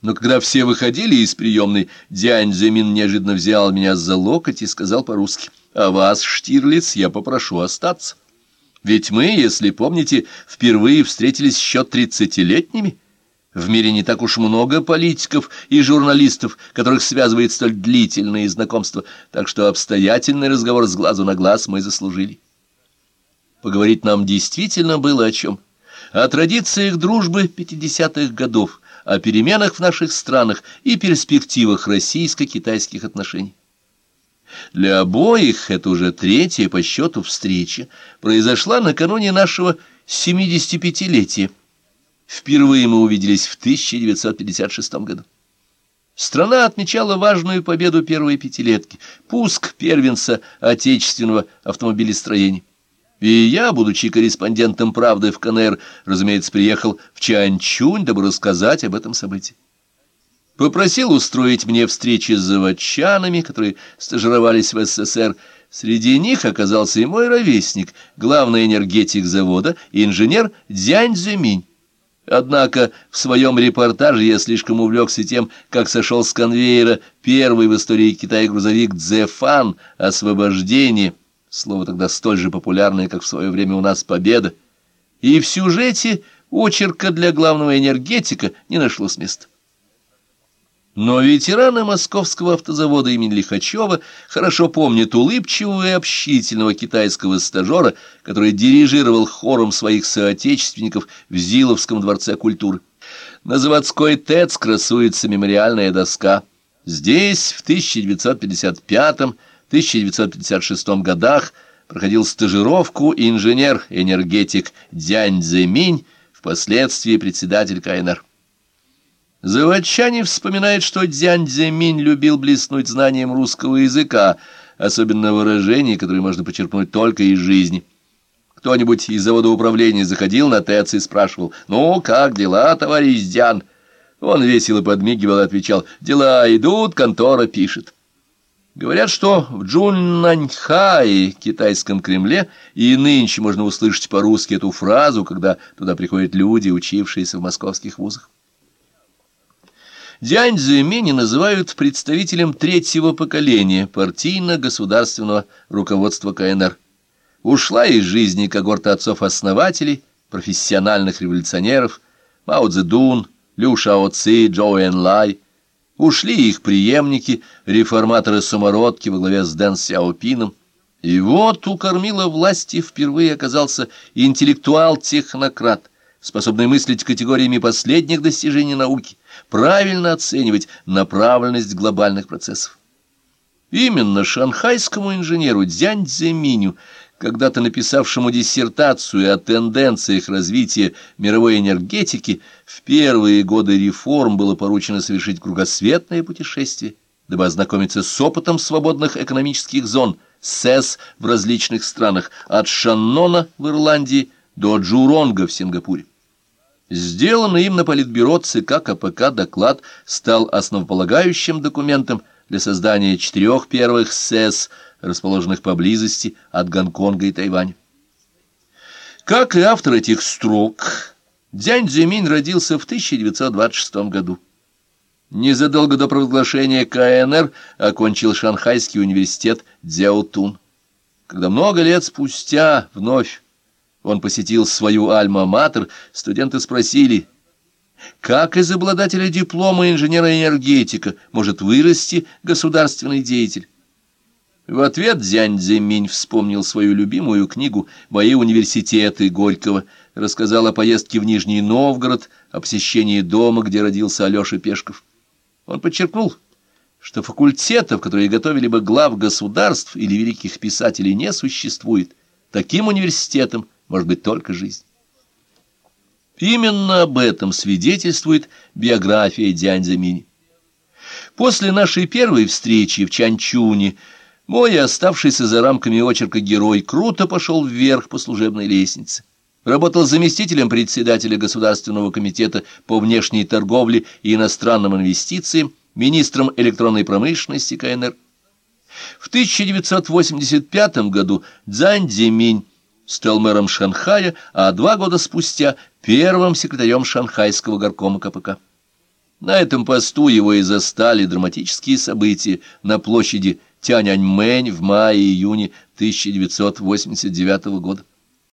Но когда все выходили из приемной, Дянь Зимин неожиданно взял меня за локоть и сказал по-русски, «А вас, Штирлиц, я попрошу остаться. Ведь мы, если помните, впервые встретились еще тридцатилетними». В мире не так уж много политиков и журналистов, которых связывает столь длительные знакомства, так что обстоятельный разговор с глазу на глаз мы заслужили. Поговорить нам действительно было о чем. О традициях дружбы пятидесятых годов, о переменах в наших странах и перспективах российско-китайских отношений. Для обоих это уже третья по счету встреча произошла накануне нашего 75-летия. Впервые мы увиделись в 1956 году. Страна отмечала важную победу первой пятилетки, пуск первенца отечественного автомобилестроения. И я, будучи корреспондентом «Правды» в КНР, разумеется, приехал в Чанчунь, дабы рассказать об этом событии. Попросил устроить мне встречи с заводчанами, которые стажировались в СССР. Среди них оказался и мой ровесник, главный энергетик завода, инженер Дзянь Зюминь. Однако в своем репортаже я слишком увлекся тем, как сошел с конвейера первый в истории Китая грузовик «Дзефан» «Освобождение», слово тогда столь же популярное, как в свое время у нас «Победа», и в сюжете очерка для главного энергетика не нашлось места. Но ветераны московского автозавода имени Лихачева хорошо помнят улыбчивого и общительного китайского стажера, который дирижировал хором своих соотечественников в Зиловском дворце культуры. На заводской ТЭЦ красуется мемориальная доска. Здесь в 1955-1956 годах проходил стажировку инженер-энергетик Дянь Цзэминь, впоследствии председатель КНР. Заводчане вспоминают, что Дзянь Цзэминь любил блеснуть знанием русского языка, особенно выражений, которые можно почерпнуть только из жизни. Кто-нибудь из завода управления заходил на ТЭЦ и спрашивал, «Ну, как дела, товарищ Дзян?» Он весело подмигивал и отвечал, «Дела идут, контора пишет». Говорят, что в Джуннаньхае, китайском Кремле, и нынче можно услышать по-русски эту фразу, когда туда приходят люди, учившиеся в московских вузах. Дянь Цзюмини называют представителем третьего поколения партийно-государственного руководства КНР. Ушла из жизни когорта отцов-основателей, профессиональных революционеров, Мао Цзэдун, Лю Шао Ци, Джоу Эн Лай. Ушли их преемники, реформаторы-самородки во главе с Дэн Сяопином. И вот у кормила власти впервые оказался интеллектуал-технократ, способный мыслить категориями последних достижений науки – правильно оценивать направленность глобальных процессов. Именно шанхайскому инженеру Дзянь Цзэминю, когда-то написавшему диссертацию о тенденциях развития мировой энергетики, в первые годы реформ было поручено совершить кругосветное путешествие, дабы ознакомиться с опытом свободных экономических зон СЭС в различных странах, от Шаннона в Ирландии до Джуронга в Сингапуре. Сделанный им на политбюро ЦК КПК доклад стал основополагающим документом для создания четырех первых СЭС, расположенных поблизости от Гонконга и Тайваня. Как и автор этих строк, Дзянь Цзюминь родился в 1926 году. Незадолго до провозглашения КНР окончил Шанхайский университет Дзяотун. Когда много лет спустя вновь он посетил свою альма-матер, студенты спросили, как из обладателя диплома инженера-энергетика может вырасти государственный деятель. В ответ Дзянь Цзэминь вспомнил свою любимую книгу «Мои университеты» Горького, рассказал о поездке в Нижний Новгород, о посещении дома, где родился Алеша Пешков. Он подчеркнул, что факультетов, которые готовили бы глав государств или великих писателей, не существует. Таким университетом может быть только жизнь. Именно об этом свидетельствует биография Дянь Замини. После нашей первой встречи в Чанчуне мой оставшийся за рамками очерка герой круто пошел вверх по служебной лестнице. Работал заместителем председателя Государственного комитета по внешней торговле и иностранным инвестициям, министром электронной промышленности КНР. В 1985 году Цзань Цзиминь стал мэром Шанхая, а два года спустя первым секретарем шанхайского горкома КПК. На этом посту его и застали драматические события на площади Тяньаньмэнь в мае-июне 1989 года.